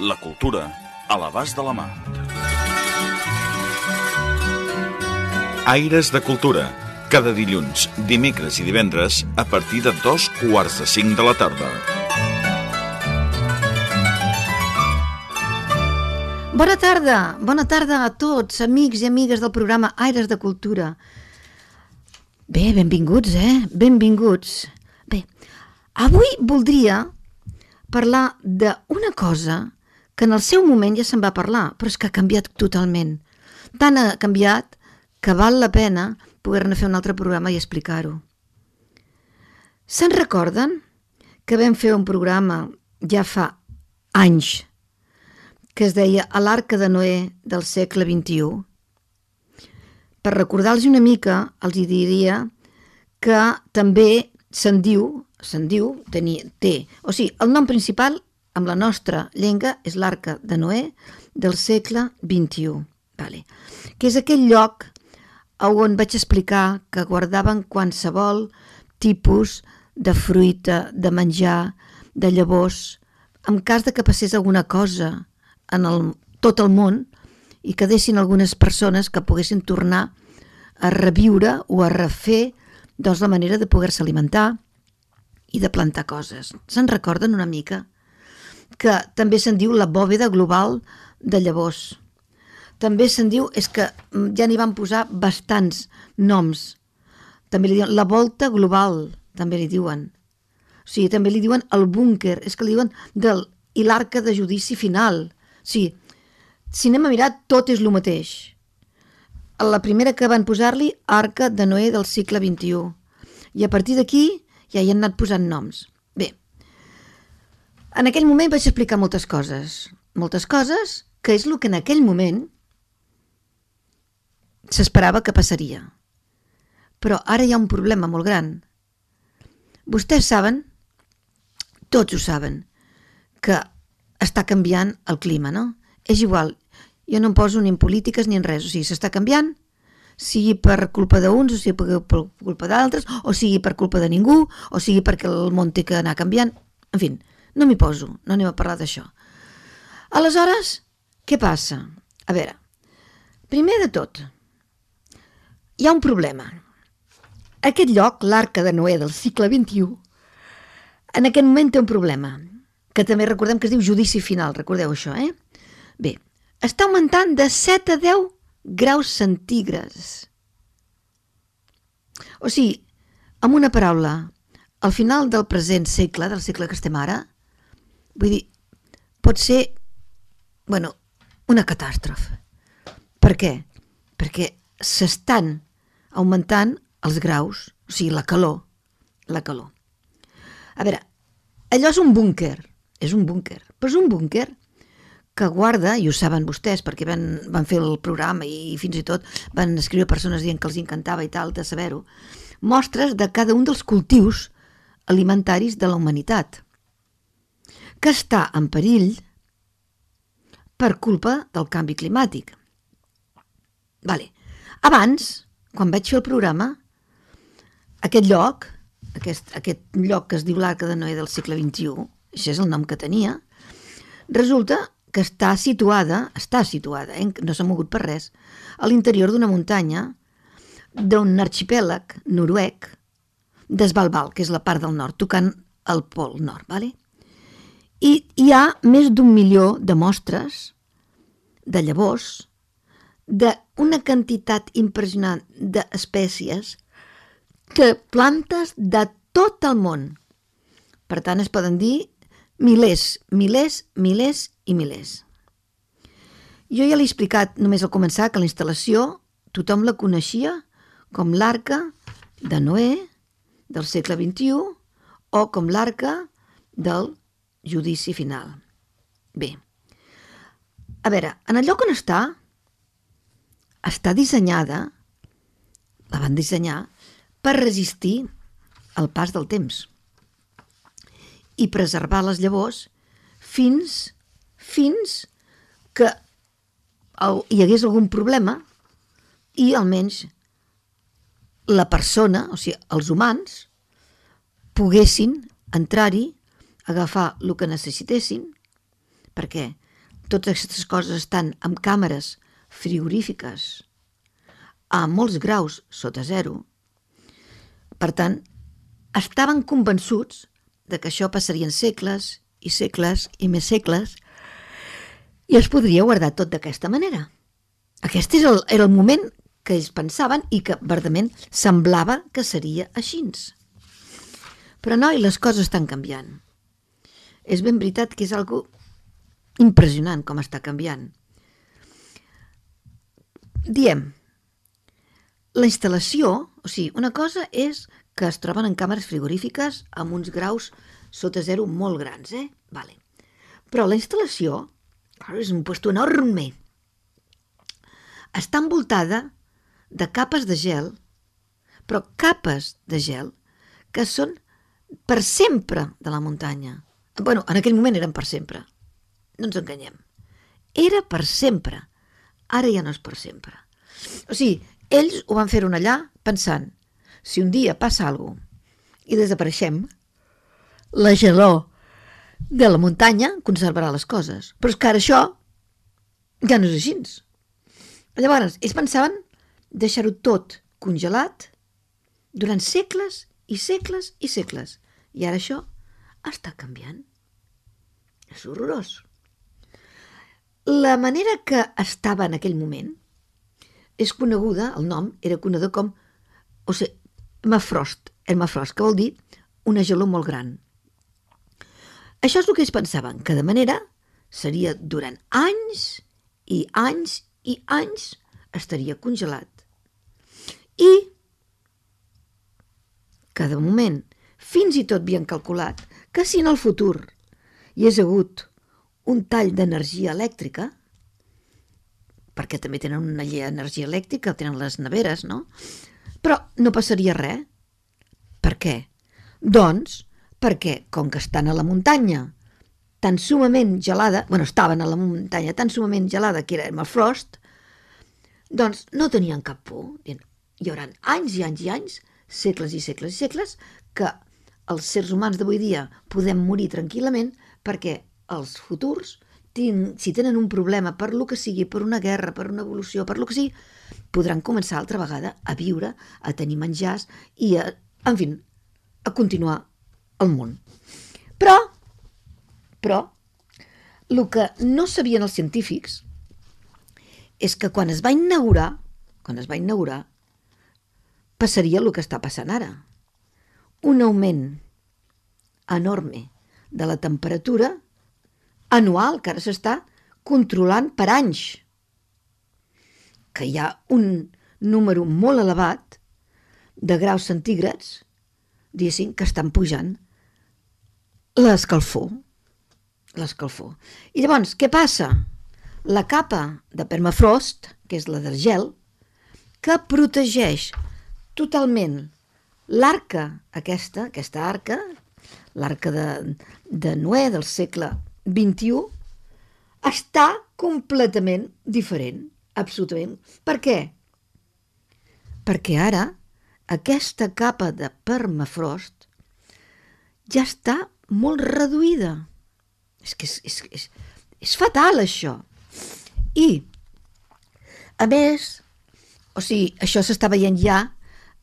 La cultura a l'abast de la mà. Aires de Cultura. Cada dilluns, dimecres i divendres a partir de dos quarts de cinc de la tarda. Bona tarda, bona tarda a tots, amics i amigues del programa Aires de Cultura. Bé, benvinguts, eh? Benvinguts. Bé, avui voldria parlar d'una cosa que en el seu moment ja se'n va parlar, però és que ha canviat totalment. Tant ha canviat que val la pena poder-ne fer un altre programa i explicar-ho. Se'n recorden que vam fer un programa ja fa anys que es deia A l'arca de Noé del segle XXI. Per recordar-los una mica, els hi diria que també se'n diu, se'n diu, tenia, té, o sigui, el nom principal amb la nostra llengua és l'arca de Noé del segle XXI, vale. que és aquell lloc on vaig explicar que guardaven qualsevol tipus de fruita, de menjar, de llavors, en cas de que passés alguna cosa, en el, tot el món i que deixin algunes persones que poguessin tornar a reviure o a refer doncs, la manera de poder-se alimentar i de plantar coses. Se'n recorden una mica? Que també se'n diu la bòveda global de llavors. També se'n diu, és que mm, ja n'hi van posar bastants noms. També li diuen la volta global, també li diuen. O sigui, també li diuen el búnquer, és que li diuen del, i l'arca de judici final. Sí, si anem a mirar, tot és el mateix. La primera que van posar-li, Arca de Noé del segle XXI. I a partir d'aquí ja hi han anat posant noms. En aquell moment vaig explicar moltes coses. Moltes coses que és el que en aquell moment s'esperava que passaria. Però ara hi ha un problema molt gran. Vostès saben, tots ho saben, que està canviant el clima, no? És igual, jo no em poso ni en polítiques ni en res, o sigui, s'està canviant, sigui per culpa d'uns, o sigui per culpa d'altres, o sigui per culpa de ningú, o sigui perquè el món té que anar canviant, en fi, no m'hi poso, no anem a parlar d'això. Aleshores, què passa? A veure, primer de tot, hi ha un problema. Aquest lloc, l'arca de Noé del segle XXI, en aquest moment té un problema que també recordem que es diu judici final, recordeu això, eh? Bé, està augmentant de 7 a 10 graus centígrads. O sigui, amb una paraula, al final del present segle, del segle que estem ara, vull dir, pot ser, bueno, una catàstrofe. Per què? Perquè s'estan augmentant els graus, o sigui, la calor, la calor. A veure, allò és un búnquer, és un búnquer, però és un búnquer que guarda, i ho saben vostès perquè van, van fer el programa i fins i tot van escriure persones dient que els encantava i tal de saber-ho, mostres de cada un dels cultius alimentaris de la humanitat, que està en perill per culpa del canvi climàtic. Vale. Abans, quan vaig fer el programa, aquest lloc, aquest, aquest lloc que es diu l'Arca de Noé del segle XXI, això és el nom que tenia, resulta que està situada, està situada, eh, no s'ha mogut per res, a l'interior d'una muntanya d'un arxipèlag noruec d'Esbalbal, que és la part del nord, tocant el pol nord. Vale? I hi ha més d'un milió de mostres de llavors d'una quantitat impressionant d'espècies de plantes de tot el món. Per tant, es poden dir milers, milers, milers i milers. Jo ja l'he explicat només al començar que la instal·lació tothom la coneixia com l'arca de Noé del segle XXI o com l'arca del judici final. Bé, a veure, en el lloc on està, està dissenyada, la van dissenyar, per resistir el pas del temps i preservar les llavors fins, fins que hi hagués algun problema i almenys la persona, o sigui, els humans, poguessin entrar-hi, agafar el que necessitessin, perquè totes aquestes coses estan amb càmeres frigorífiques a molts graus sota zero. Per tant, estaven convençuts de que això passarien segles i segles i més segles i es podria guardar tot d'aquesta manera. Aquest és el, era el moment que ells pensaven i que verdament semblava que seria així. Però no, i les coses estan canviant. És ben veritat que és algo impressionant com està canviant. Diem, la instal·lació, o sigui, una cosa és que es troben en càmeres frigorífiques amb uns graus sota zero molt grans, eh? Vale. Però la instal·lació és un puesto enorme. Està envoltada de capes de gel, però capes de gel que són per sempre de la muntanya. Bueno, en aquell moment eren per sempre. No ens enganyem. Era per sempre. Ara ja no és per sempre. O sigui, ells ho van fer un allà pensant si un dia passa alguna i desapareixem, la gelor de la muntanya conservarà les coses. Però és que ara això ja no és així. Llavors, ells pensaven deixar-ho tot congelat durant segles i segles i segles. I ara això està canviant. És horrorós. La manera que estava en aquell moment és coneguda, el nom era conegut com, o sigui, Hermafrost, hermafrost, que vol dir una gelor molt gran. Això és el que ells pensaven, que de manera seria durant anys i anys i anys estaria congelat. I que de moment fins i tot havien calculat que si en el futur hi hagués hagut un tall d'energia elèctrica, perquè també tenen una llei d'energia elèctrica, tenen les neveres, no? Però no passaria res. Per què? Doncs perquè, com que estan a la muntanya tan sumament gelada, bueno, estaven a la muntanya tan sumament gelada que era Emma Frost, doncs no tenien cap por. Hi haurà anys i anys i anys, segles i segles i segles, que els sers humans d'avui dia podem morir tranquil·lament perquè els futurs, si tenen un problema per lo que sigui, per una guerra, per una evolució, per lo que sigui, podran començar altra vegada a viure, a tenir menjars i, a, en fi, a continuar el món. Però, però, el que no sabien els científics és que quan es va inaugurar, quan es va inaugurar, passaria el que està passant ara. Un augment enorme de la temperatura anual que ara s'està controlant per anys que hi ha un número molt elevat de graus centígrads, diguéssim, que estan pujant l'escalfor. L'escalfor. I llavors, què passa? La capa de permafrost, que és la del gel, que protegeix totalment l'arca aquesta, aquesta arca, l'arca de, de Noé del segle XXI, està completament diferent absolutament. Per què? Perquè ara aquesta capa de permafrost ja està molt reduïda. És que és, és, és, és fatal, això. I, a més, o sigui, això s'està veient ja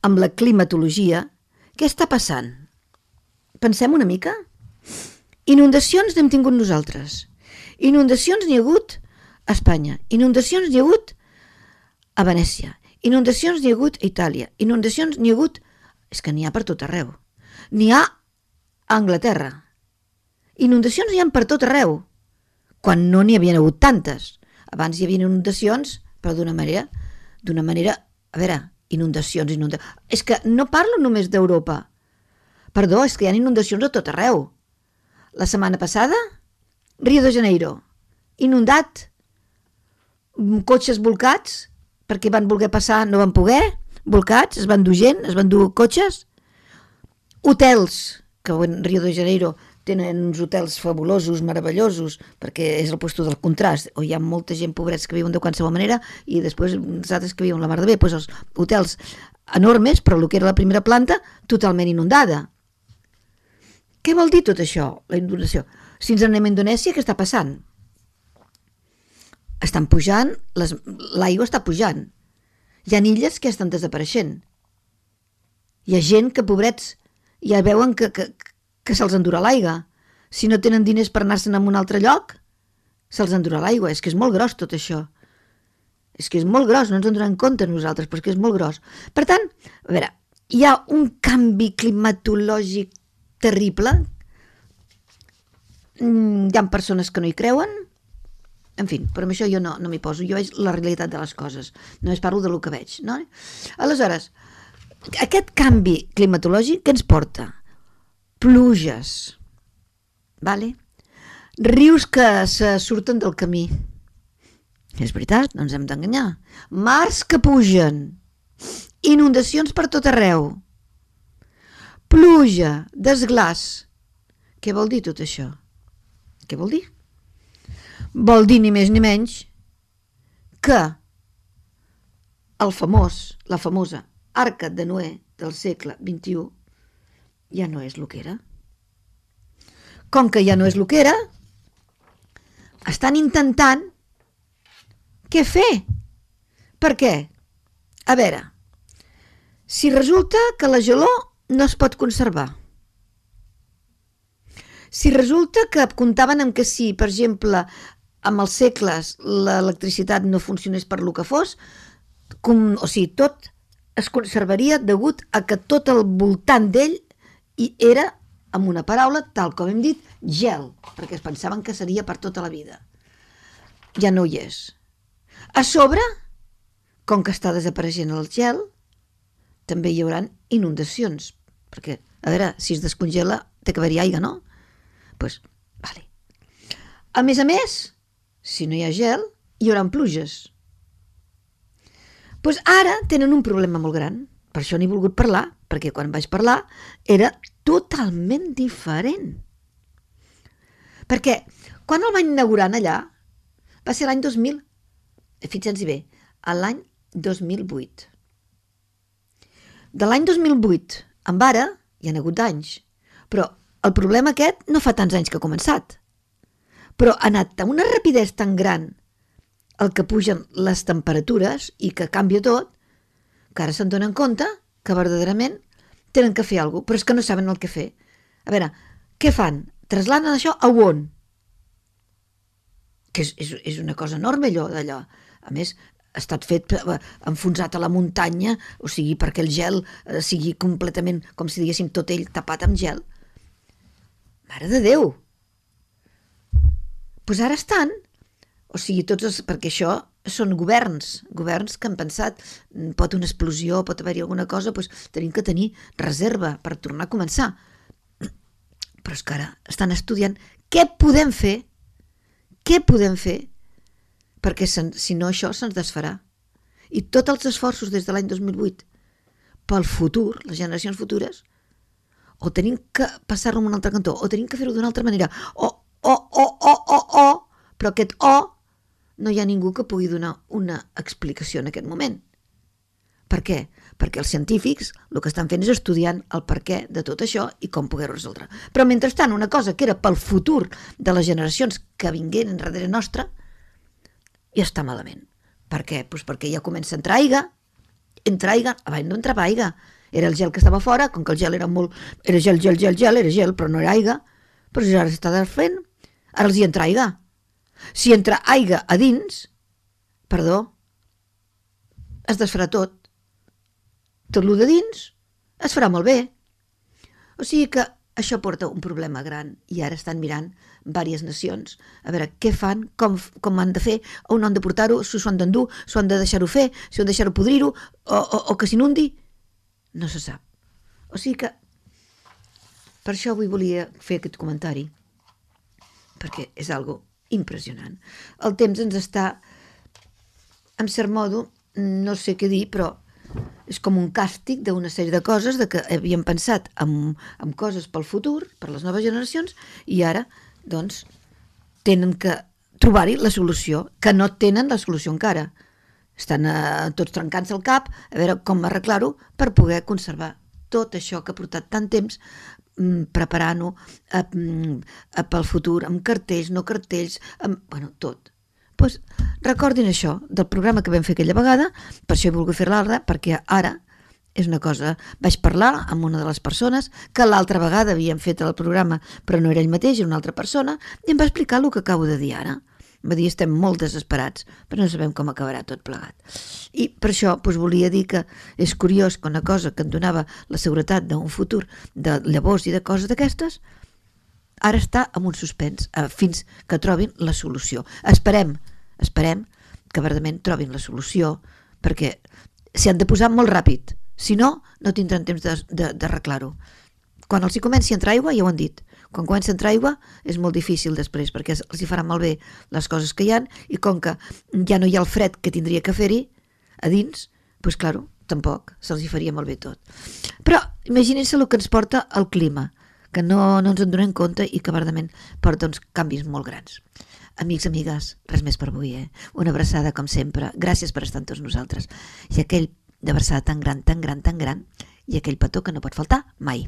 amb la climatologia. Què està passant? Pensem una mica? Inundacions n'hem tingut nosaltres. Inundacions n'hi ha hagut a Espanya. Inundacions n'hi ha hagut a Venècia. Inundacions n'hi ha hagut a Itàlia. Inundacions n'hi ha hagut... És que n'hi ha per tot arreu. N'hi ha a Anglaterra. Inundacions n'hi ha per tot arreu. Quan no n'hi havien hagut tantes. Abans hi havia inundacions, però d'una manera... D'una manera... A veure, inundacions, inundacions... És que no parlo només d'Europa. Perdó, és que hi ha inundacions a tot arreu. La setmana passada, Rio de Janeiro, inundat cotxes volcats, perquè van voler passar, no van poder, volcats, es van dur gent, es van dur cotxes, hotels, que en Rio de Janeiro tenen uns hotels fabulosos, meravellosos, perquè és el puesto del contrast, o hi ha molta gent pobrets que viuen de qualsevol manera i després els altres que viuen la mar de bé, doncs els hotels enormes, però el que era la primera planta, totalment inundada. Què vol dir tot això, la inundació? Si ens anem a Indonèsia, què està passant? Estan pujant, l'aigua està pujant. Hi ha illes que estan desapareixent. Hi ha gent que, pobrets, ja veuen que, que, que se'ls endurà l'aigua. Si no tenen diners per anar-se'n a un altre lloc, se'ls endurà l'aigua. És que és molt gros tot això. És que és molt gros, no ens en donem compte nosaltres, però és que és molt gros. Per tant, a veure, hi ha un canvi climatològic terrible. Mm, hi ha persones que no hi creuen, en fi, però amb això jo no, no m'hi poso, jo veig la realitat de les coses, només parlo de lo que veig, no? Aleshores, aquest canvi climatològic que ens porta? Pluges, vale? rius que se surten del camí, és veritat, no ens hem d'enganyar. Mars que pugen, inundacions per tot arreu, pluja, desglàs. Què vol dir tot això? Què vol dir? Vol dir ni més ni menys que el famós, la famosa Arca de Noé del segle XXI ja no és el que era. Com que ja no és el que era, estan intentant què fer? Per què? A veure, si resulta que la gelor no es pot conservar, si resulta que comptaven amb que si, per exemple, amb els segles l'electricitat no funcionés per lo que fos, com, o sigui, tot es conservaria degut a que tot el voltant d'ell hi era, amb una paraula, tal com hem dit, gel, perquè es pensaven que seria per tota la vida. Ja no hi és. A sobre, com que està desapareixent el gel, també hi haurà inundacions, perquè, a veure, si es descongela, té que haver-hi aigua, no? Doncs, pues, vale. A més a més, si no hi ha gel, hi haurà pluges. Doncs pues ara tenen un problema molt gran. Per això n'he volgut parlar, perquè quan vaig parlar era totalment diferent. Perquè quan el van inaugurar allà va ser l'any 2000 fixem-s'hi bé, a l'any 2008. De l'any 2008 amb ara hi han hagut anys, però el problema aquest no fa tants anys que ha començat. Però ha anat amb una rapidesa tan gran el que pugen les temperatures i que canvia tot, que ara se'n donen compte que verdaderament tenen que fer alguna cosa, però és que no saben el que fer. A veure, què fan? Trasladen això a on? Que és, és, és una cosa enorme allò d'allò. A més, ha estat fet eh, enfonsat a la muntanya, o sigui, perquè el gel eh, sigui completament, com si diguéssim, tot ell tapat amb gel. Mare de Déu! Doncs pues ara estan, o sigui, tots els, perquè això són governs, governs que han pensat mm, pot una explosió, pot haver-hi alguna cosa, doncs tenim que tenir reserva per tornar a començar. Però és que ara estan estudiant què podem fer, què podem fer perquè si no això se'ns desfarà. I tots els esforços des de l'any 2008 pel futur, les generacions futures, o tenim que passar-lo a un altre cantó, o tenim que fer-ho d'una altra manera, o, o, o, o, o, o, però aquest o no hi ha ningú que pugui donar una explicació en aquest moment. Per què? Perquè els científics el que estan fent és estudiant el per què de tot això i com poder-ho resoldre. Però mentrestant, una cosa que era pel futur de les generacions que vingueren darrere nostra, i està malament. Per què? Pues perquè ja comença a entrar aigua, entra aigua, abans no entrava aigua, era el gel que estava fora, com que el gel era molt... era gel, gel, gel, gel, era gel, però no era aigua, però ara s'està desfent, ara els hi entra aigua. Si entra aigua a dins, perdó, es desfarà tot. Tot lo de dins es farà molt bé. O sigui que això porta un problema gran i ara estan mirant diverses nacions a veure què fan, com, com han de fer, on han de portar-ho, si s'ho han d'endur, si han de deixar-ho fer, si han de deixar-ho podrir-ho o, o, o que s'inundi. No se sap. O sigui que per això avui volia fer aquest comentari perquè és algo impressionant. El temps ens està en cert modo, no sé què dir, però és com un càstig d'una sèrie de coses de que havíem pensat en, en coses pel futur, per les noves generacions, i ara, doncs, tenen que trobar-hi la solució, que no tenen la solució encara. Estan eh, tots trencant-se el cap a veure com arreglar-ho per poder conservar tot això que ha portat tant temps preparant-ho eh, mm, eh, pel futur, amb cartells, no cartells, amb, bueno, tot pues, recordin això del programa que vam fer aquella vegada, per això he volgut fer l'altra, perquè ara és una cosa... Vaig parlar amb una de les persones que l'altra vegada havíem fet el programa, però no era ell mateix, era una altra persona, i em va explicar el que acabo de dir ara. Va dir, estem molt desesperats, però no sabem com acabarà tot plegat. I per això doncs, volia dir que és curiós que una cosa que em donava la seguretat d'un futur de llavors i de coses d'aquestes, ara està en un suspens, eh, fins que trobin la solució. Esperem Esperem que verdament trobin la solució, perquè s'hi han de posar molt ràpid. Si no, no tindran temps d'arreglar-ho. Quan els hi comenci a entrar aigua, ja ho han dit, quan comença a entrar aigua és molt difícil després, perquè els hi faran malbé les coses que hi han i com que ja no hi ha el fred que tindria que fer-hi a dins, doncs, claro, tampoc se'ls hi faria malbé tot. Però imaginin-se el que ens porta el clima, que no, no ens en donem compte i que verdament porta uns canvis molt grans. Amics, amigues, res més per avui, eh? Una abraçada, com sempre. Gràcies per estar amb tots nosaltres. I aquell d'abraçada tan gran, tan gran, tan gran, i aquell petó que no pot faltar mai.